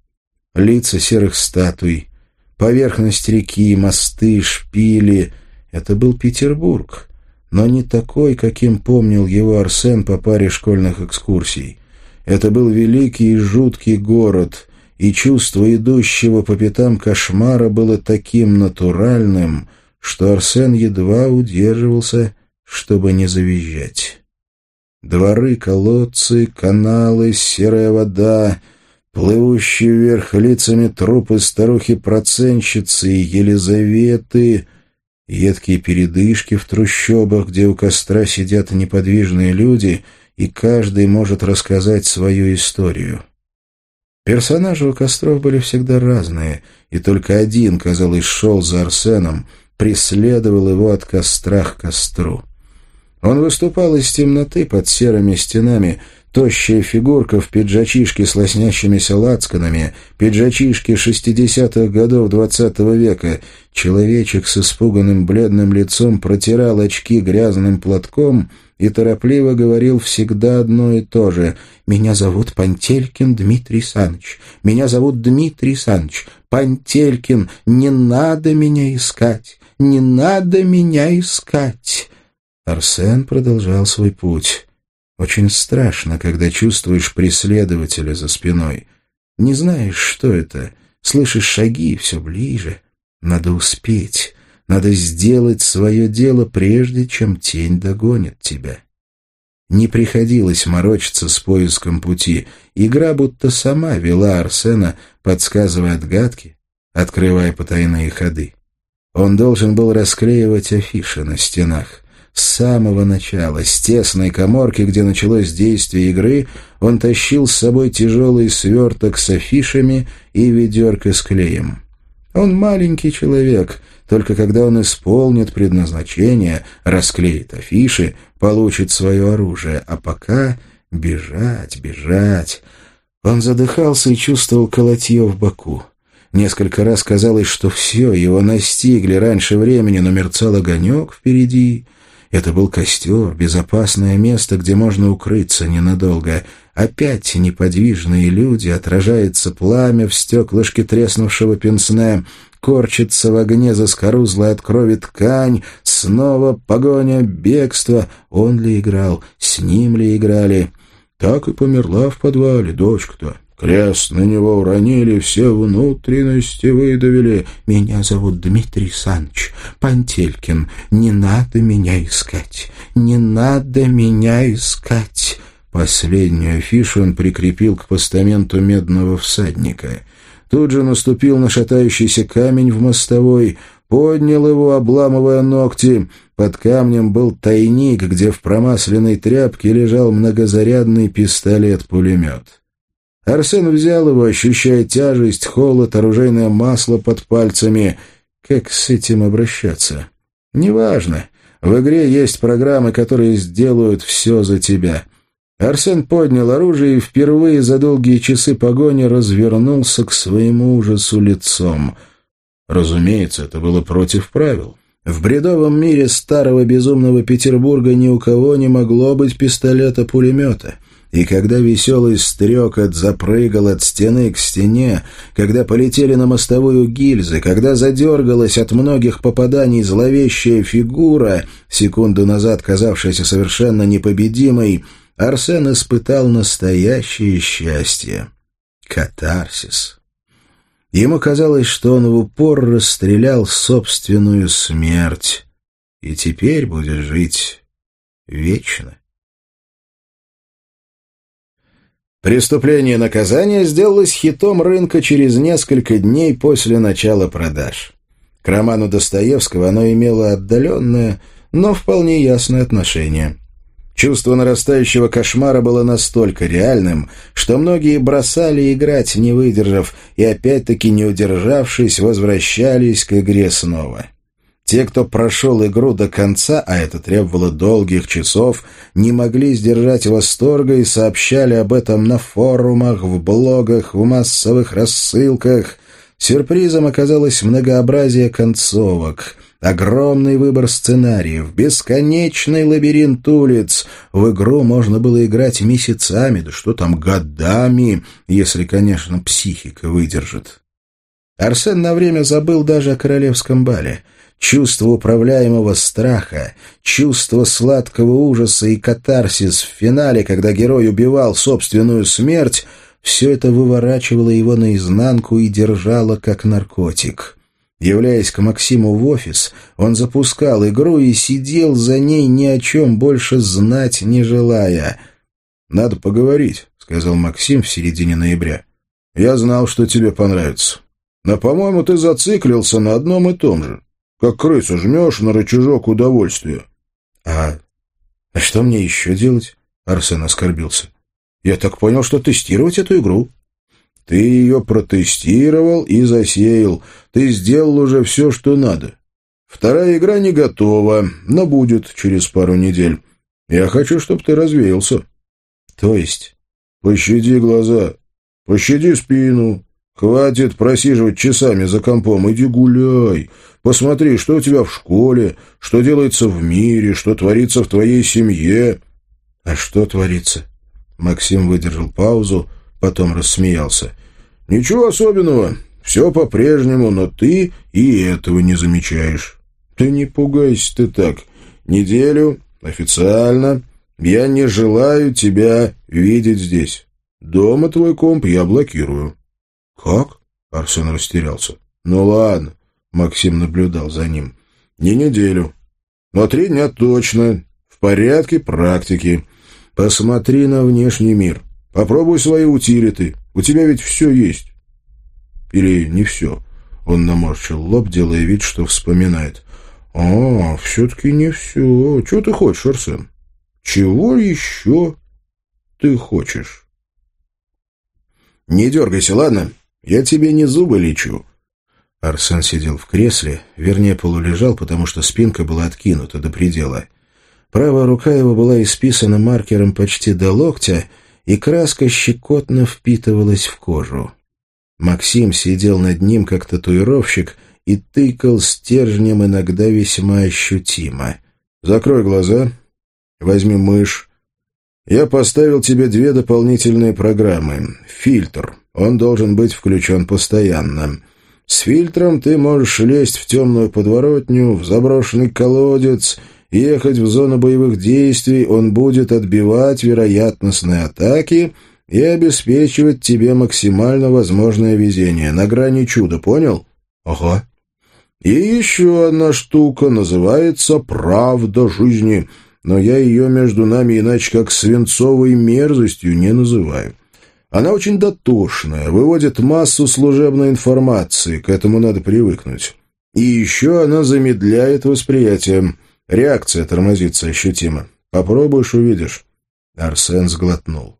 лица серых статуй, поверхность реки, мосты, шпили — это был Петербург, но не такой, каким помнил его Арсен по паре школьных экскурсий. Это был великий и жуткий город, и чувство идущего по пятам кошмара было таким натуральным, что Арсен едва удерживался, чтобы не завизжать. Дворы, колодцы, каналы, серая вода, плывущие вверх лицами трупы старухи-проценщицы Елизаветы, едкие передышки в трущобах, где у костра сидят неподвижные люди, и каждый может рассказать свою историю. Персонажи у костров были всегда разные, и только один, казалось, шел за Арсеном, преследовал его от костра к костру. Он выступал из темноты под серыми стенами, тощая фигурка в пиджачишке с лоснящимися лацканами, пиджачишке шестидесятых годов двадцатого века. Человечек с испуганным бледным лицом протирал очки грязным платком — и торопливо говорил всегда одно и то же. «Меня зовут Пантелькин Дмитрий Саныч. Меня зовут Дмитрий Саныч. Пантелькин, не надо меня искать. Не надо меня искать». Арсен продолжал свой путь. Очень страшно, когда чувствуешь преследователя за спиной. Не знаешь, что это. Слышишь шаги все ближе. Надо успеть. Надо сделать свое дело, прежде чем тень догонит тебя. Не приходилось морочиться с поиском пути. Игра будто сама вела Арсена, подсказывая отгадки, открывая потайные ходы. Он должен был расклеивать афиши на стенах. С самого начала, с тесной коморки, где началось действие игры, он тащил с собой тяжелый сверток с афишами и ведерко с клеем. Он маленький человек — только когда он исполнит предназначение, расклеит афиши, получит свое оружие. А пока бежать, бежать. Он задыхался и чувствовал колотье в боку. Несколько раз казалось, что все, его настигли раньше времени, но мерцал огонек впереди. Это был костер, безопасное место, где можно укрыться ненадолго. Опять неподвижные люди, отражается пламя в стеклышке треснувшего пенсне корчится в огне заскорузлая от крови ткань, снова погоня, бегство. Он ли играл, с ним ли играли? Так и померла в подвале дочка-то. Крест на него уронили, все внутренности выдавили. Меня зовут Дмитрий Санч Пантелькин. Не надо меня искать, не надо меня искать. Последнюю афишу он прикрепил к постаменту медного всадника — Тут же наступил на шатающийся камень в мостовой, поднял его, обламывая ногти. Под камнем был тайник, где в промасленной тряпке лежал многозарядный пистолет-пулемет. Арсен взял его, ощущая тяжесть, холод, оружейное масло под пальцами. Как с этим обращаться? Неважно. В игре есть программы, которые сделают все за тебя. Арсен поднял оружие и впервые за долгие часы погони развернулся к своему ужасу лицом. Разумеется, это было против правил. В бредовом мире старого безумного Петербурга ни у кого не могло быть пистолета-пулемета. И когда веселый стрекот запрыгал от стены к стене, когда полетели на мостовую гильзы, когда задергалась от многих попаданий зловещая фигура, секунду назад казавшаяся совершенно непобедимой, Арсен испытал настоящее счастье. Катарсис. Ему казалось, что он в упор расстрелял собственную смерть и теперь будет жить вечно. Преступление наказания сделалось хитом рынка через несколько дней после начала продаж. К роману Достоевского оно имело отдаленное, но вполне ясное отношение. Чувство нарастающего кошмара было настолько реальным, что многие бросали играть, не выдержав, и опять-таки не удержавшись, возвращались к игре снова. Те, кто прошел игру до конца, а это требовало долгих часов, не могли сдержать восторга и сообщали об этом на форумах, в блогах, в массовых рассылках. Сюрпризом оказалось многообразие концовок, огромный выбор сценариев, бесконечный лабиринт улиц. В игру можно было играть месяцами, да что там, годами, если, конечно, психика выдержит. Арсен на время забыл даже о королевском бале. Чувство управляемого страха, чувство сладкого ужаса и катарсис в финале, когда герой убивал собственную смерть — все это выворачивало его наизнанку и держало как наркотик. Являясь к Максиму в офис, он запускал игру и сидел за ней ни о чем больше знать не желая. «Надо поговорить», — сказал Максим в середине ноября. «Я знал, что тебе понравится. Но, по-моему, ты зациклился на одном и том же. Как крысу жмешь на рычажок удовольствия». «А, а что мне еще делать?» — Арсен оскорбился. Я так понял, что тестировать эту игру. Ты ее протестировал и засеял. Ты сделал уже все, что надо. Вторая игра не готова, но будет через пару недель. Я хочу, чтобы ты развеялся. То есть? Пощади глаза, пощади спину. Хватит просиживать часами за компом, иди гуляй. Посмотри, что у тебя в школе, что делается в мире, что творится в твоей семье. А что творится? Максим выдержал паузу, потом рассмеялся. «Ничего особенного. Все по-прежнему, но ты и этого не замечаешь. Ты не пугайся ты так. Неделю, официально, я не желаю тебя видеть здесь. Дома твой комп я блокирую». «Как?» — Арсен растерялся. «Ну ладно», — Максим наблюдал за ним. «Не неделю, но три дня точно, в порядке практики». Посмотри на внешний мир. Попробуй свои утилиты. У тебя ведь все есть. Или не все. Он наморщил лоб, делая вид, что вспоминает. «А, все-таки не все. Чего ты хочешь, Арсен? Чего еще ты хочешь?» «Не дергайся, ладно? Я тебе не зубы лечу». Арсен сидел в кресле, вернее, полулежал, потому что спинка была откинута до предела. Правая рука его была исписана маркером почти до локтя, и краска щекотно впитывалась в кожу. Максим сидел над ним, как татуировщик, и тыкал стержнем иногда весьма ощутимо. «Закрой глаза, возьми мышь. Я поставил тебе две дополнительные программы. Фильтр. Он должен быть включен постоянно. С фильтром ты можешь лезть в темную подворотню, в заброшенный колодец ехать в зону боевых действий, он будет отбивать вероятностные атаки и обеспечивать тебе максимально возможное везение. На грани чуда, понял? Ага. И еще одна штука называется «Правда жизни», но я ее между нами иначе как свинцовой мерзостью не называю. Она очень дотошная, выводит массу служебной информации, к этому надо привыкнуть. И еще она замедляет восприятие. Реакция тормозится ощутимо. Попробуешь — увидишь». Арсен сглотнул.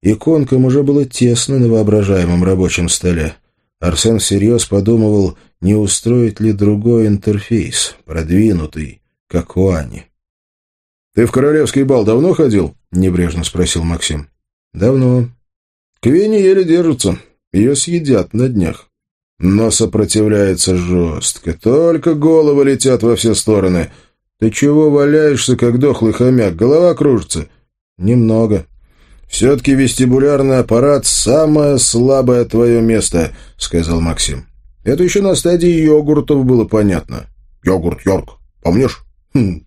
Иконкам уже было тесно на воображаемом рабочем столе. Арсен всерьез подумывал, не устроить ли другой интерфейс, продвинутый, как у Ани. «Ты в королевский бал давно ходил?» — небрежно спросил Максим. «Давно». «К Вене еле держится. Ее съедят на днях. Но сопротивляется жестко. Только головы летят во все стороны. «Ты чего валяешься, как дохлый хомяк? Голова кружится?» «Немного». «Все-таки вестибулярный аппарат — самое слабое твое место», — сказал Максим. «Это еще на стадии йогуртов было понятно». «Йогурт, Йорк, помнишь?» хм.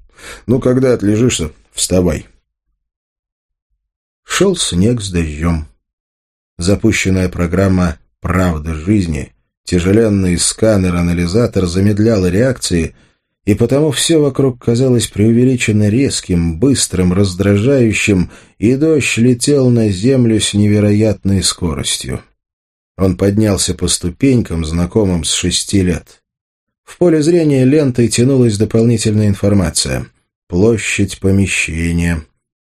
«Ну, когда отлежишься, вставай». Шел снег с дождем. Запущенная программа «Правда жизни», тяжеленный сканер-анализатор замедляла реакции — и потому все вокруг казалось преувеличенно резким, быстрым, раздражающим, и дождь летел на землю с невероятной скоростью. Он поднялся по ступенькам, знакомым с шести лет. В поле зрения лентой тянулась дополнительная информация. Площадь помещения,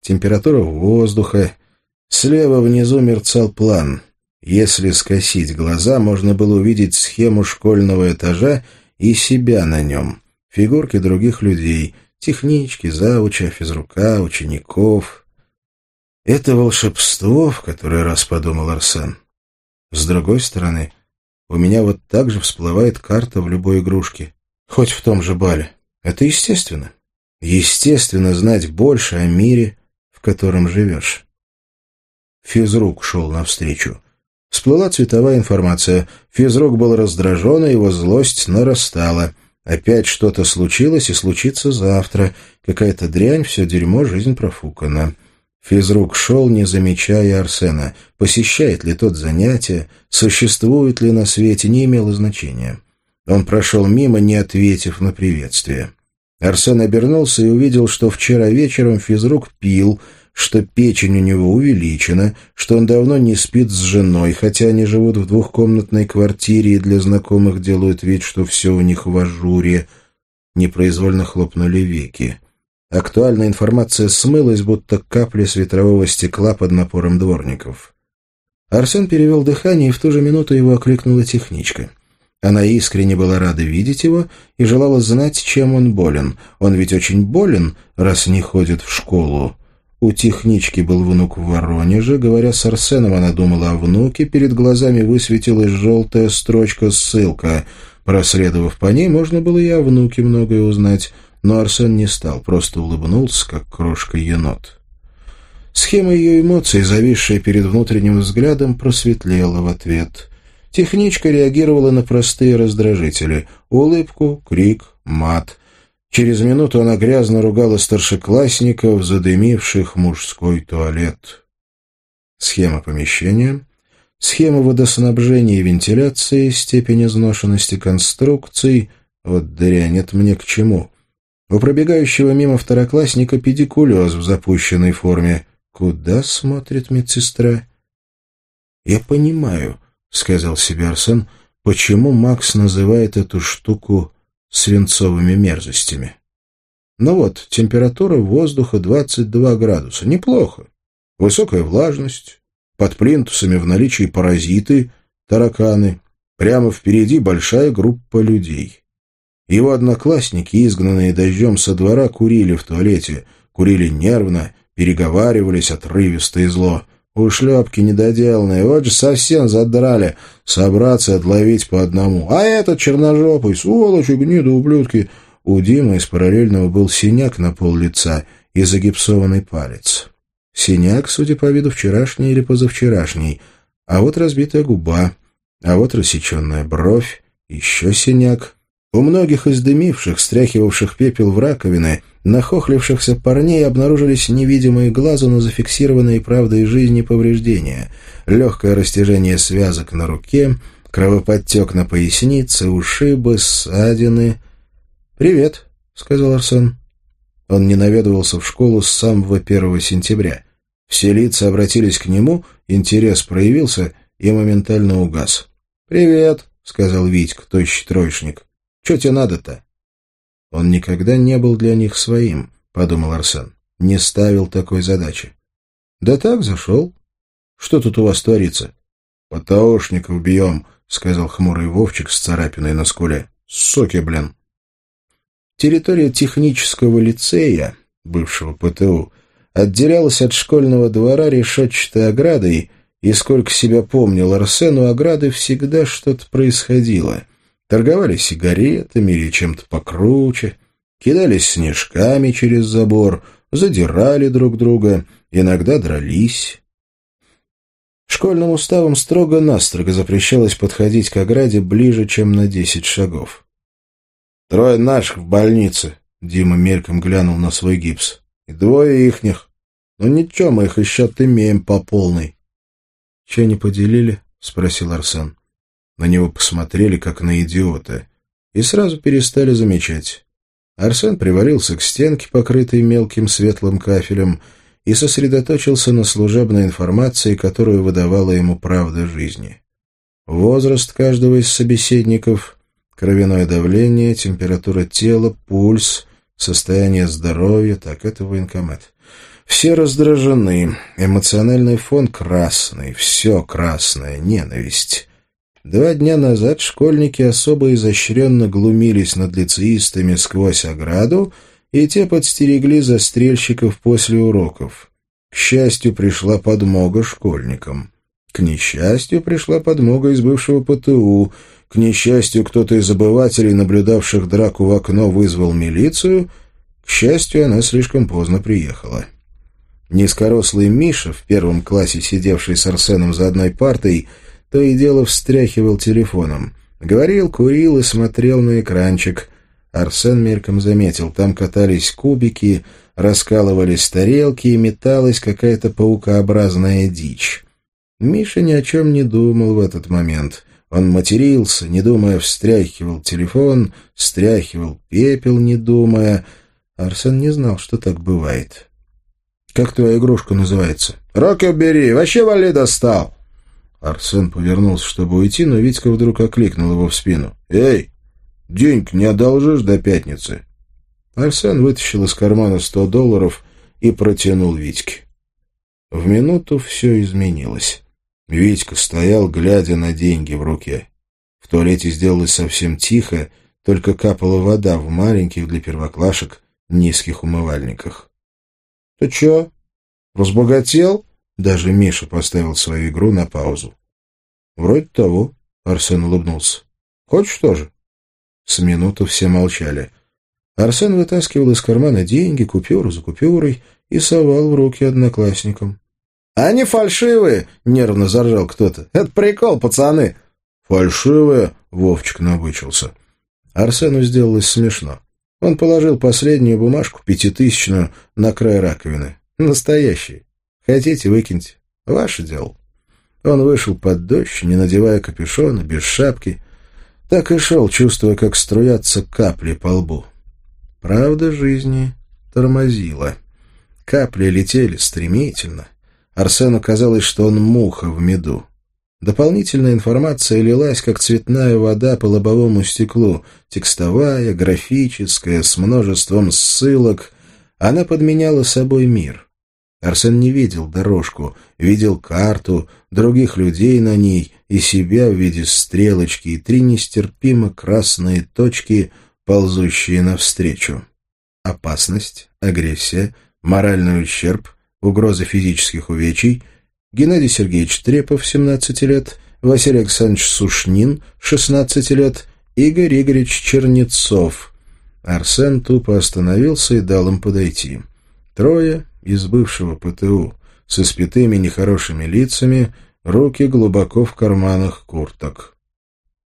температура воздуха. Слева внизу мерцал план. Если скосить глаза, можно было увидеть схему школьного этажа и себя на нем — фигурки других людей, технички, зауча, физрука, учеников. Это волшебство, в который раз подумал Арсен. С другой стороны, у меня вот так же всплывает карта в любой игрушке. Хоть в том же бале. Это естественно. Естественно знать больше о мире, в котором живешь. Физрук шел навстречу. Всплыла цветовая информация. Физрук был раздражен, и его злость нарастала. Опять что-то случилось и случится завтра. Какая-то дрянь, все дерьмо, жизнь профукана. Физрук шел, не замечая Арсена. Посещает ли тот занятия, существует ли на свете, не имело значения. Он прошел мимо, не ответив на приветствие. Арсен обернулся и увидел, что вчера вечером физрук пил, что печень у него увеличена, что он давно не спит с женой, хотя они живут в двухкомнатной квартире и для знакомых делают вид, что все у них в ажуре. Непроизвольно хлопнули веки. Актуальная информация смылась, будто капли с ветрового стекла под напором дворников. Арсен перевел дыхание, и в ту же минуту его окликнула техничка. Она искренне была рада видеть его и желала знать, чем он болен. Он ведь очень болен, раз не ходит в школу. У технички был внук в Воронеже. Говоря с Арсеном, она думала о внуке. Перед глазами высветилась желтая строчка-ссылка. Проследовав по ней, можно было и о внуке многое узнать. Но Арсен не стал, просто улыбнулся, как крошка-енот. Схема ее эмоций, зависшая перед внутренним взглядом, просветлела в ответ. Техничка реагировала на простые раздражители — улыбку, крик, мат — Через минуту она грязно ругала старшеклассников, задымивших мужской туалет. Схема помещения, схема водоснабжения и вентиляции, степень изношенности конструкций. Вот дрянь, это мне к чему? У пробегающего мимо второклассника педикулез в запущенной форме. Куда смотрит медсестра? «Я понимаю», — сказал себе Арсен, — «почему Макс называет эту штуку свинцовыми мерзостями. Ну вот, температура воздуха 22 градуса. Неплохо. Высокая влажность. Под плинтусами в наличии паразиты, тараканы. Прямо впереди большая группа людей. Его одноклассники, изгнанные дождем со двора, курили в туалете. Курили нервно, переговаривались отрывисто и зло. Ушлепки недоделанные, вот же совсем задрали. Собраться отловить по одному. А этот черножопый, сволочи, гниды, ублюдки. У Димы из параллельного был синяк на пол лица и загипсованный палец. Синяк, судя по виду, вчерашний или позавчерашний. А вот разбитая губа, а вот рассеченная бровь, еще синяк. У многих из дымивших, стряхивавших пепел в раковины, нахохлившихся парней обнаружились невидимые глазу, но зафиксированные правдой жизни повреждения. Легкое растяжение связок на руке, кровоподтек на пояснице, ушибы, ссадины. «Привет», — сказал Арсен. Он не наведывался в школу с самого первого сентября. Все лица обратились к нему, интерес проявился и моментально угас. «Привет», — сказал Витька, тощий троечник. «Че тебе надо-то?» Он никогда не был для них своим, — подумал Арсен. Не ставил такой задачи. Да так, зашел. Что тут у вас творится? Потаошников бьем, — сказал хмурый Вовчик с царапиной на скуле. Соки, блин. Территория технического лицея, бывшего ПТУ, отделялась от школьного двора решетчатой оградой, и сколько себя помнил Арсен, у ограды всегда что-то происходило — торговали сигаретами или чем-то покруче, кидались снежками через забор, задирали друг друга, иногда дрались. Школьным уставом строго-настрого запрещалось подходить к ограде ближе, чем на десять шагов. «Трое наших в больнице», — Дима мельком глянул на свой гипс, — «и двое ихних. Ну ничего, мы их еще имеем по полной». «Че не поделили?» — спросил Арсен. На него посмотрели, как на идиота, и сразу перестали замечать. Арсен привалился к стенке, покрытой мелким светлым кафелем, и сосредоточился на служебной информации, которую выдавала ему правда жизни. Возраст каждого из собеседников, кровяное давление, температура тела, пульс, состояние здоровья, так это военкомат. Все раздражены, эмоциональный фон красный, все красное, ненависть. Два дня назад школьники особо изощренно глумились над лицеистами сквозь ограду, и те подстерегли застрельщиков после уроков. К счастью, пришла подмога школьникам. К несчастью, пришла подмога из бывшего ПТУ. К несчастью, кто-то из обывателей, наблюдавших драку в окно, вызвал милицию. К счастью, она слишком поздно приехала. Низкорослый Миша, в первом классе сидевший с Арсеном за одной партой, то и дело встряхивал телефоном. Говорил, курил и смотрел на экранчик. Арсен мельком заметил, там катались кубики, раскалывались тарелки и металась какая-то паукообразная дичь. Миша ни о чем не думал в этот момент. Он матерился, не думая, встряхивал телефон, встряхивал пепел, не думая. Арсен не знал, что так бывает. «Как твоя игрушка называется?» «Руки убери! Вообще вали достал!» Арсен повернулся, чтобы уйти, но Витька вдруг окликнул его в спину. «Эй, деньги не одолжишь до пятницы?» Арсен вытащил из кармана сто долларов и протянул Витьке. В минуту все изменилось. Витька стоял, глядя на деньги в руке. В туалете сделалось совсем тихо, только капала вода в маленьких для первоклашек низких умывальниках. — Ты чё, разбогател? Даже Миша поставил свою игру на паузу. — Вроде того, — Арсен улыбнулся. — Хочешь тоже? С минуту все молчали. Арсен вытаскивал из кармана деньги, купюру за купюрой, и совал в руки одноклассникам. — Они фальшивые! — нервно заржал кто-то. — Это прикол, пацаны! — Фальшивые? — Вовчик набычился. Арсену сделалось смешно. Он положил последнюю бумажку, пятитысячную, на край раковины. Настоящий. Хотите, выкиньте. Ваше дело. Он вышел под дождь, не надевая капюшона, без шапки. Так и шел, чувствуя, как струятся капли по лбу. Правда жизни тормозила. Капли летели стремительно. Арсену казалось, что он муха в меду. Дополнительная информация лилась, как цветная вода по лобовому стеклу, текстовая, графическая, с множеством ссылок. Она подменяла собой мир. Арсен не видел дорожку, видел карту, других людей на ней и себя в виде стрелочки и три нестерпимо красные точки, ползущие навстречу. Опасность, агрессия, моральный ущерб, угроза физических увечий — Геннадий Сергеевич Трепов, 17 лет, Василий Александрович Сушнин, 16 лет, Игорь Игоревич Чернецов. Арсен тупо остановился и дал им подойти. Трое из бывшего ПТУ, с испитыми нехорошими лицами, руки глубоко в карманах курток.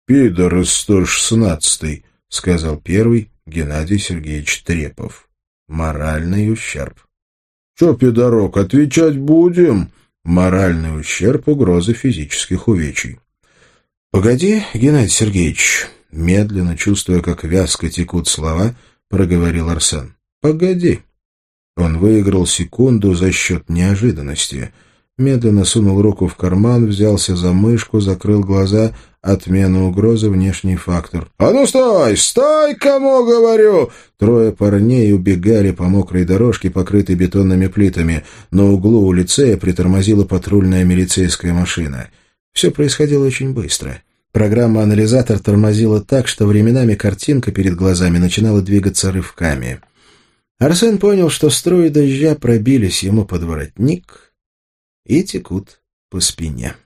«Пидор из 116-й», — сказал первый Геннадий Сергеевич Трепов. Моральный ущерб. «Че, пидорок, отвечать будем?» моральный ущерб, угрозы физических увечий. «Погоди, Геннадий Сергеевич», — медленно чувствуя, как вязко текут слова, проговорил Арсен. «Погоди». Он выиграл секунду за счет неожиданности. Медленно сунул руку в карман, взялся за мышку, закрыл глаза — Отмена угрозы — внешний фактор. «А ну стой! Стой, кому говорю!» Трое парней убегали по мокрой дорожке, покрытой бетонными плитами. На углу у лицея притормозила патрульная милицейская машина. Все происходило очень быстро. Программа-анализатор тормозила так, что временами картинка перед глазами начинала двигаться рывками. Арсен понял, что струи дождя пробились ему под воротник и текут по спине.